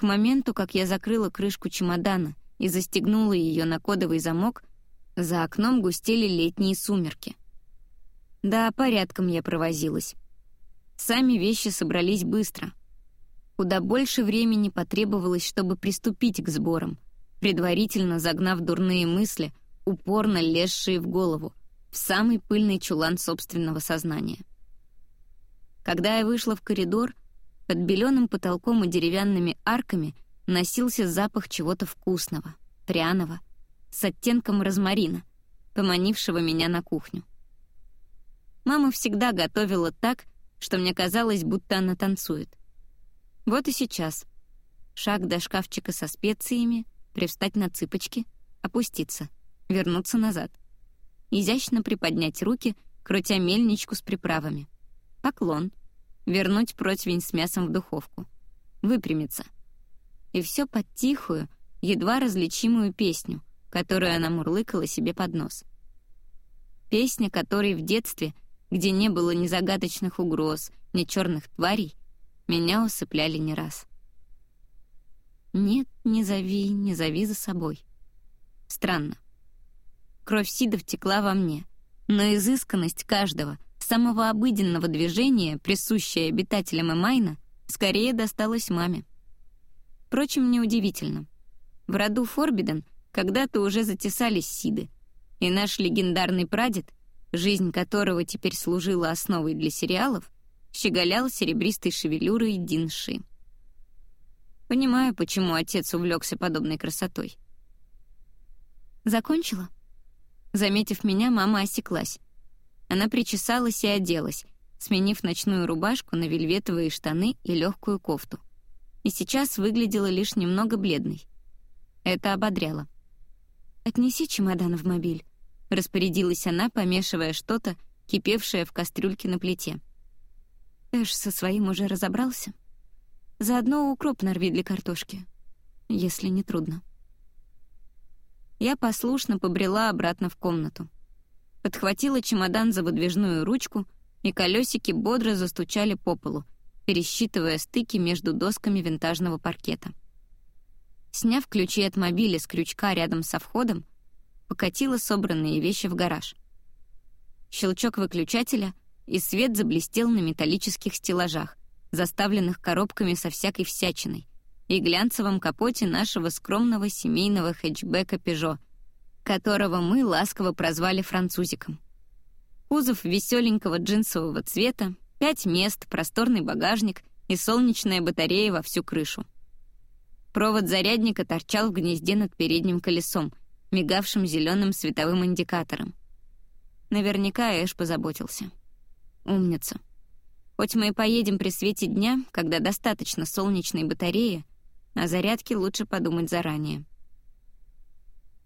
К моменту, как я закрыла крышку чемодана и застегнула ее на кодовый замок, за окном густели летние сумерки. Да, порядком я провозилась. Сами вещи собрались быстро. Куда больше времени потребовалось, чтобы приступить к сборам, предварительно загнав дурные мысли, упорно лезшие в голову, в самый пыльный чулан собственного сознания. Когда я вышла в коридор, под беленым потолком и деревянными арками носился запах чего-то вкусного, пряного, с оттенком розмарина, поманившего меня на кухню. Мама всегда готовила так, что мне казалось, будто она танцует. Вот и сейчас. Шаг до шкафчика со специями, привстать на цыпочки, опуститься, вернуться назад. Изящно приподнять руки, крутя мельничку с приправами. Поклон. Вернуть противень с мясом в духовку. Выпрямиться. И все под тихую, едва различимую песню, которую она мурлыкала себе под нос. Песня, которой в детстве — где не было ни загадочных угроз, ни черных тварей, меня усыпляли не раз. Нет, не зови, не зови за собой. Странно. Кровь Сидов текла во мне, но изысканность каждого, самого обыденного движения, присущая обитателям Эмайна, скорее досталась маме. Впрочем, неудивительно. В роду Форбиден когда-то уже затесались Сиды, и наш легендарный прадед — жизнь которого теперь служила основой для сериалов, щеголял серебристой шевелюрой Динши. Понимаю, почему отец увлекся подобной красотой. «Закончила?» Заметив меня, мама осеклась. Она причесалась и оделась, сменив ночную рубашку на вельветовые штаны и легкую кофту. И сейчас выглядела лишь немного бледной. Это ободряло. «Отнеси чемодан в мобиль», — распорядилась она, помешивая что-то, кипевшее в кастрюльке на плите. «Эш со своим уже разобрался. Заодно укроп нарви для картошки, если не трудно». Я послушно побрела обратно в комнату. Подхватила чемодан за выдвижную ручку, и колесики бодро застучали по полу, пересчитывая стыки между досками винтажного паркета. Сняв ключи от мобиля с крючка рядом со входом, покатила собранные вещи в гараж. Щелчок выключателя, и свет заблестел на металлических стеллажах, заставленных коробками со всякой всячиной, и глянцевом капоте нашего скромного семейного хэтчбека «Пежо», которого мы ласково прозвали французиком. Кузов веселенького джинсового цвета, пять мест, просторный багажник и солнечная батарея во всю крышу. Провод зарядника торчал в гнезде над передним колесом, мигавшим зеленым световым индикатором. Наверняка Эш позаботился. Умница. Хоть мы и поедем при свете дня, когда достаточно солнечной батареи, о зарядке лучше подумать заранее.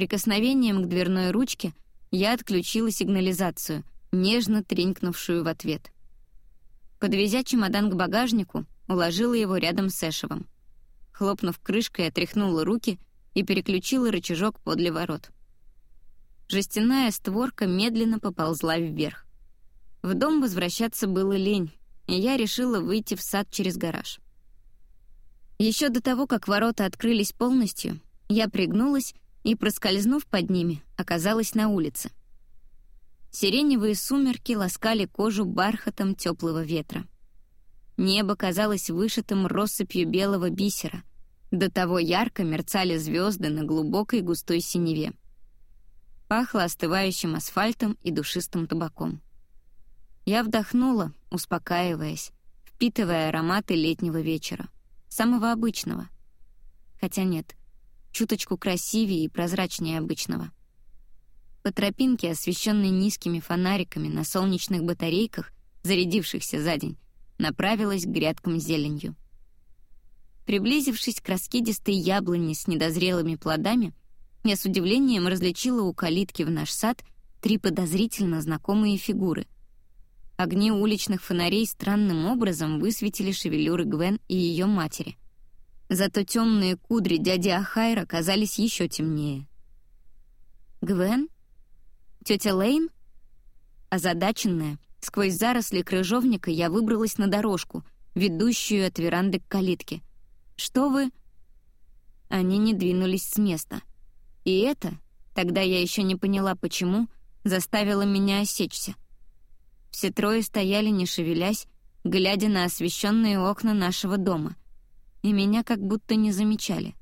Прикосновением к дверной ручке я отключила сигнализацию, нежно тренькнувшую в ответ. Подвезя чемодан к багажнику, уложила его рядом с Эшевым. Хлопнув крышкой, отряхнула руки — и переключила рычажок подле ворот. Жестяная створка медленно поползла вверх. В дом возвращаться было лень, и я решила выйти в сад через гараж. Еще до того, как ворота открылись полностью, я пригнулась и, проскользнув под ними, оказалась на улице. Сиреневые сумерки ласкали кожу бархатом теплого ветра. Небо казалось вышитым россыпью белого бисера, до того ярко мерцали звезды на глубокой густой синеве. Пахло остывающим асфальтом и душистым табаком. Я вдохнула, успокаиваясь, впитывая ароматы летнего вечера, самого обычного. Хотя нет, чуточку красивее и прозрачнее обычного. По тропинке, освещенной низкими фонариками на солнечных батарейках, зарядившихся за день, направилась к грядкам зеленью. Приблизившись к раскидистой яблоне с недозрелыми плодами, я с удивлением различила у калитки в наш сад три подозрительно знакомые фигуры. Огни уличных фонарей странным образом высветили шевелюры Гвен и ее матери. Зато темные кудри дяди Ахайра казались еще темнее. «Гвен? Тетя Лейн?» Озадаченная, сквозь заросли крыжовника я выбралась на дорожку, ведущую от веранды к калитке — «Что вы...» Они не двинулись с места. И это, тогда я еще не поняла почему, заставило меня осечься. Все трое стояли, не шевелясь, глядя на освещенные окна нашего дома, и меня как будто не замечали.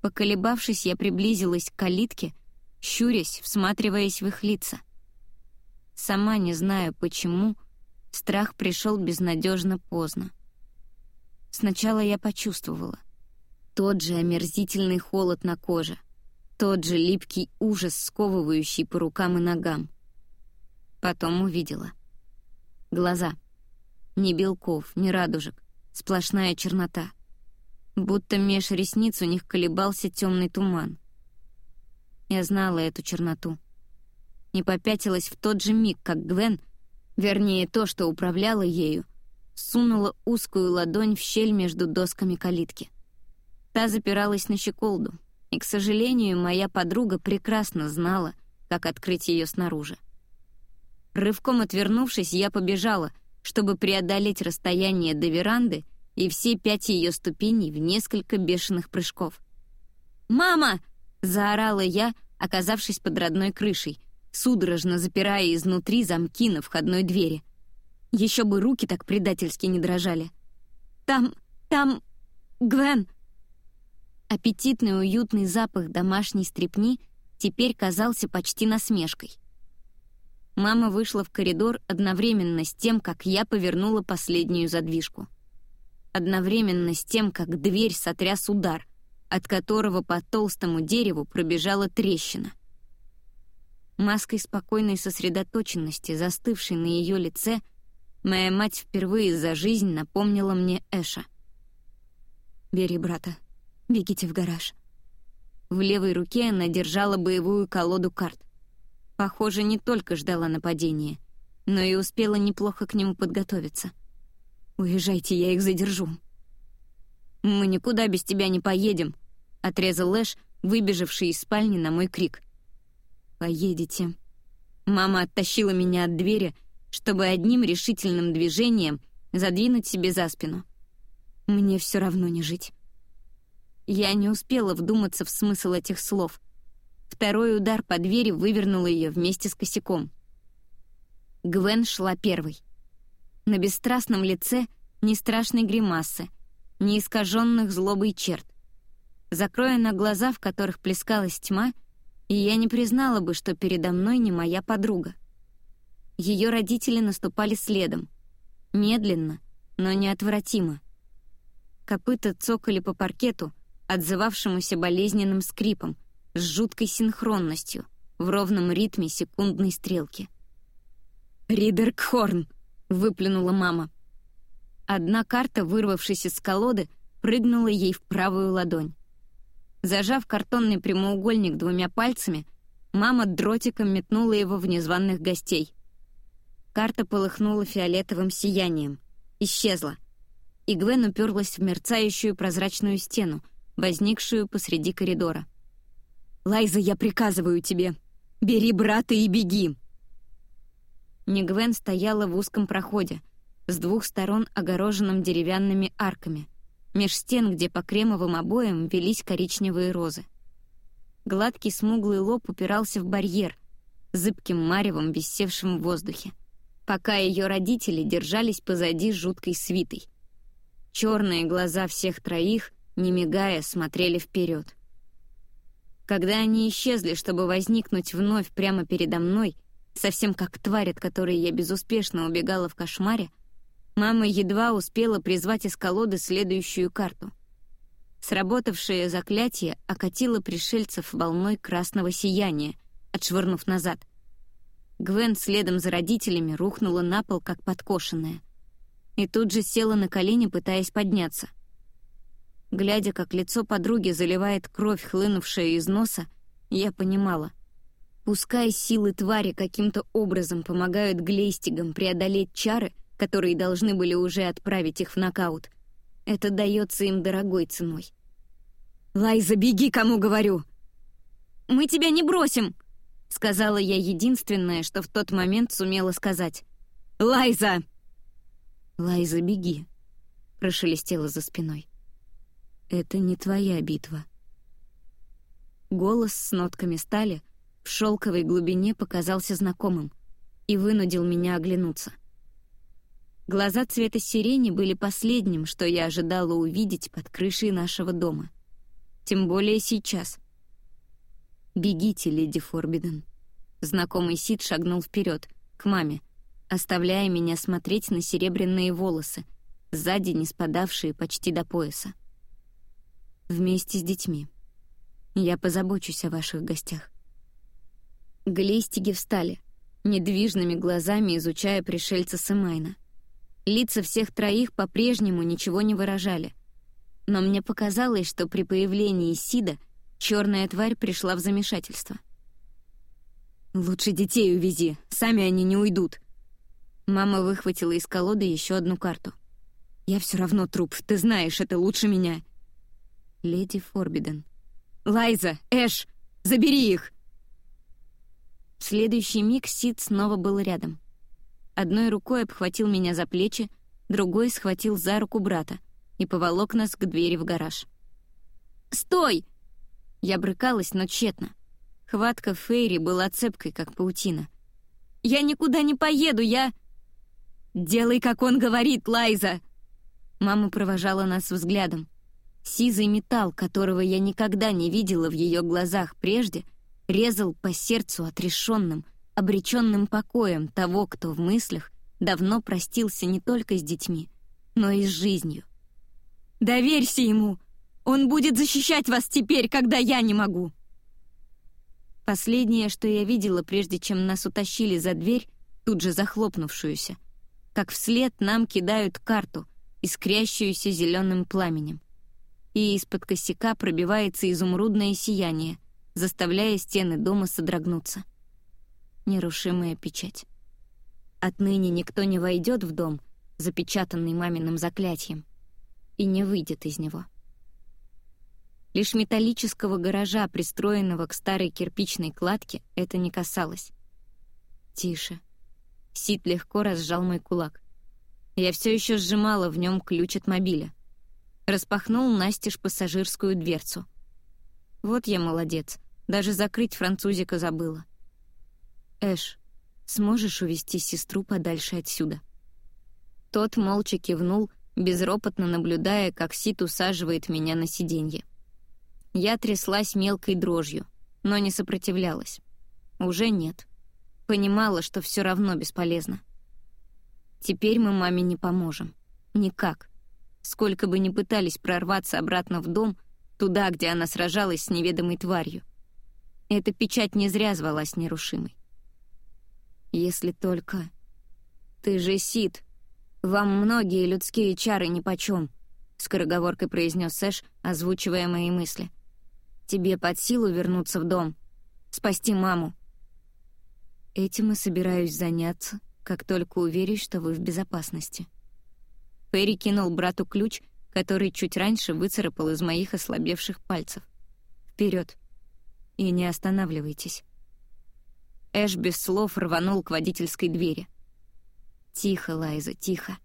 Поколебавшись, я приблизилась к калитке, щурясь, всматриваясь в их лица. Сама не знаю, почему, страх пришел безнадежно поздно. Сначала я почувствовала. Тот же омерзительный холод на коже, тот же липкий ужас, сковывающий по рукам и ногам. Потом увидела. Глаза. Ни белков, ни радужек, сплошная чернота. Будто меж ресниц у них колебался темный туман. Я знала эту черноту. Не попятилась в тот же миг, как Гвен, вернее, то, что управляло ею, сунула узкую ладонь в щель между досками калитки. Та запиралась на щеколду, и, к сожалению, моя подруга прекрасно знала, как открыть ее снаружи. Рывком отвернувшись, я побежала, чтобы преодолеть расстояние до веранды и все пять ее ступеней в несколько бешеных прыжков. «Мама!» — заорала я, оказавшись под родной крышей, судорожно запирая изнутри замки на входной двери. Еще бы руки так предательски не дрожали. «Там... там... Гвен!» Аппетитный уютный запах домашней стрепни теперь казался почти насмешкой. Мама вышла в коридор одновременно с тем, как я повернула последнюю задвижку. Одновременно с тем, как дверь сотряс удар, от которого по толстому дереву пробежала трещина. Маской спокойной сосредоточенности, застывшей на ее лице, моя мать впервые за жизнь напомнила мне Эша. «Бери брата, бегите в гараж». В левой руке она держала боевую колоду карт. Похоже, не только ждала нападения, но и успела неплохо к нему подготовиться. «Уезжайте, я их задержу». «Мы никуда без тебя не поедем», — отрезал Лэш, выбежавший из спальни на мой крик. «Поедете». Мама оттащила меня от двери, чтобы одним решительным движением задвинуть себе за спину. Мне все равно не жить. Я не успела вдуматься в смысл этих слов — Второй удар по двери вывернул ее вместе с косяком. Гвен шла первой. На бесстрастном лице ни страшной гримасы, ни искаженных злобой черт. Закроя на глаза, в которых плескалась тьма, и я не признала бы, что передо мной не моя подруга. Ее родители наступали следом. Медленно, но неотвратимо. Копыта цокали по паркету, отзывавшемуся болезненным скрипом, с жуткой синхронностью, в ровном ритме секундной стрелки. «Ридеркхорн!» — выплюнула мама. Одна карта, вырвавшись из колоды, прыгнула ей в правую ладонь. Зажав картонный прямоугольник двумя пальцами, мама дротиком метнула его в незваных гостей. Карта полыхнула фиолетовым сиянием. Исчезла. И Гвен уперлась в мерцающую прозрачную стену, возникшую посреди коридора. «Лайза, я приказываю тебе, бери брата и беги!» Нигвен стояла в узком проходе, с двух сторон огороженным деревянными арками, меж стен, где по кремовым обоям велись коричневые розы. Гладкий смуглый лоб упирался в барьер, зыбким маревом, висевшим в воздухе, пока ее родители держались позади жуткой свитой. Черные глаза всех троих, не мигая, смотрели вперед. Когда они исчезли, чтобы возникнуть вновь прямо передо мной, совсем как тварь, от которой я безуспешно убегала в кошмаре, мама едва успела призвать из колоды следующую карту. Сработавшее заклятие окатило пришельцев волной красного сияния, отшвырнув назад. Гвен следом за родителями рухнула на пол, как подкошенная. И тут же села на колени, пытаясь подняться — Глядя, как лицо подруги заливает кровь, хлынувшая из носа, я понимала. Пускай силы твари каким-то образом помогают глейстигам преодолеть чары, которые должны были уже отправить их в нокаут, это дается им дорогой ценой. «Лайза, беги, кому говорю!» «Мы тебя не бросим!» — сказала я единственное, что в тот момент сумела сказать. «Лайза!» «Лайза, беги!» — прошелестела за спиной. Это не твоя битва. Голос с нотками стали в шелковой глубине показался знакомым и вынудил меня оглянуться. Глаза цвета сирени были последним, что я ожидала увидеть под крышей нашего дома. Тем более сейчас. «Бегите, леди Форбиден». Знакомый Сид шагнул вперед, к маме, оставляя меня смотреть на серебряные волосы, сзади не спадавшие почти до пояса. Вместе с детьми. Я позабочусь о ваших гостях. Глистиги встали, недвижными глазами изучая пришельца Сэмайна. Лица всех троих по-прежнему ничего не выражали. Но мне показалось, что при появлении Сида черная тварь пришла в замешательство. «Лучше детей увези, сами они не уйдут». Мама выхватила из колоды еще одну карту. «Я все равно труп, ты знаешь, это лучше меня». Леди Форбиден. «Лайза! Эш! Забери их!» В следующий миг Сид снова был рядом. Одной рукой обхватил меня за плечи, другой схватил за руку брата и поволок нас к двери в гараж. «Стой!» Я брыкалась, но тщетно. Хватка Фейри была цепкой, как паутина. «Я никуда не поеду, я...» «Делай, как он говорит, Лайза!» Мама провожала нас взглядом. Сизый металл, которого я никогда не видела в ее глазах прежде, резал по сердцу отрешенным, обреченным покоем того, кто в мыслях давно простился не только с детьми, но и с жизнью. «Доверься ему! Он будет защищать вас теперь, когда я не могу!» Последнее, что я видела, прежде чем нас утащили за дверь, тут же захлопнувшуюся, как вслед нам кидают карту, искрящуюся зеленым пламенем. И из-под косяка пробивается изумрудное сияние, заставляя стены дома содрогнуться нерушимая печать. Отныне никто не войдет в дом, запечатанный маминым заклятием, и не выйдет из него. Лишь металлического гаража, пристроенного к старой кирпичной кладке, это не касалось. Тише. Сид легко разжал мой кулак. Я все еще сжимала в нем ключ от мобиля. Распахнул настежь пассажирскую дверцу. Вот я молодец, даже закрыть французика забыла. «Эш, сможешь увести сестру подальше отсюда?» Тот молча кивнул, безропотно наблюдая, как Сит усаживает меня на сиденье. Я тряслась мелкой дрожью, но не сопротивлялась. Уже нет. Понимала, что все равно бесполезно. Теперь мы маме не поможем. Никак. Сколько бы ни пытались прорваться обратно в дом, туда, где она сражалась с неведомой тварью. Эта печать не зря звалась нерушимой. Если только... Ты же Сид. Вам многие людские чары нипочем, — скороговоркой произнес Сэш, озвучивая мои мысли. Тебе под силу вернуться в дом, спасти маму. Этим и собираюсь заняться, как только уверюсь, что вы в безопасности. Перри кинул брату ключ, который чуть раньше выцарапал из моих ослабевших пальцев. Вперед! И не останавливайтесь. Эш без слов рванул к водительской двери. «Тихо, Лайза, тихо.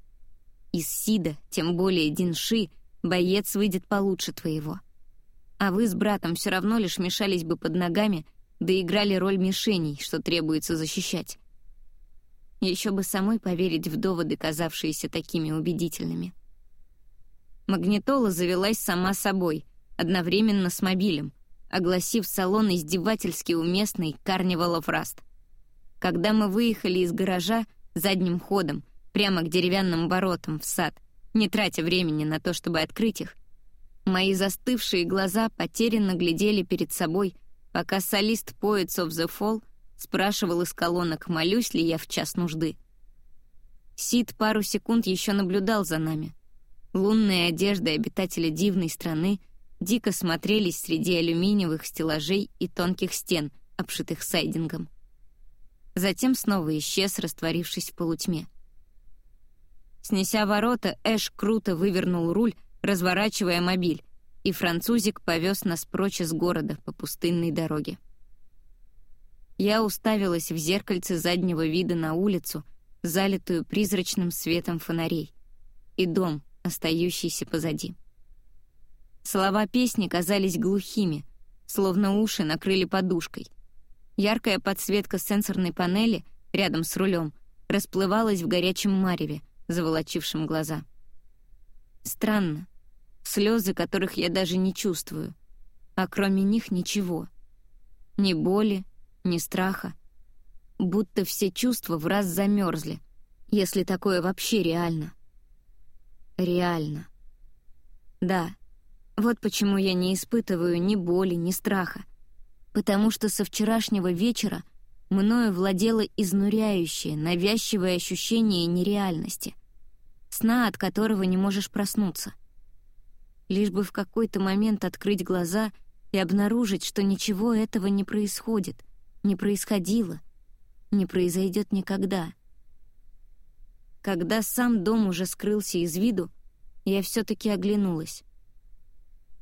Из Сида, тем более Динши, боец выйдет получше твоего. А вы с братом все равно лишь мешались бы под ногами, да играли роль мишеней, что требуется защищать. Еще бы самой поверить в доводы, казавшиеся такими убедительными. Магнитола завелась сама собой, одновременно с мобилем, огласив салон издевательски уместный карнивалов раст. Когда мы выехали из гаража задним ходом, прямо к деревянным воротам в сад, не тратя времени на то, чтобы открыть их, мои застывшие глаза потерянно глядели перед собой, пока солист Poets of the Fall спрашивал из колонок, молюсь ли я в час нужды. Сид пару секунд еще наблюдал за нами. Лунные одежды обитателя дивной страны — дико смотрелись среди алюминиевых стеллажей и тонких стен, обшитых сайдингом. Затем снова исчез, растворившись в полутьме. Снеся ворота, Эш круто вывернул руль, разворачивая мобиль, и французик повез нас прочь из города по пустынной дороге. Я уставилась в зеркальце заднего вида на улицу, залитую призрачным светом фонарей, и дом, остающийся позади. Слова песни казались глухими, словно уши накрыли подушкой. Яркая подсветка сенсорной панели рядом с рулем расплывалась в горячем мареве, заволочившем глаза. Странно. Слезы, которых я даже не чувствую. А кроме них ничего. Ни боли, ни страха. Будто все чувства в раз замерзли, если такое вообще реально. Реально. Да, вот почему я не испытываю ни боли, ни страха. Потому что со вчерашнего вечера мною владело изнуряющее, навязчивое ощущение нереальности, сна, от которого не можешь проснуться. Лишь бы в какой-то момент открыть глаза и обнаружить, что ничего этого не происходит, не происходило, не произойдет никогда. Когда сам дом уже скрылся из виду, я все-таки оглянулась.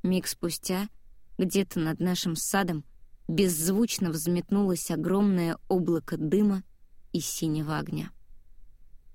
Миг спустя, где-то над нашим садом, беззвучно взметнулось огромное облако дыма и синего огня.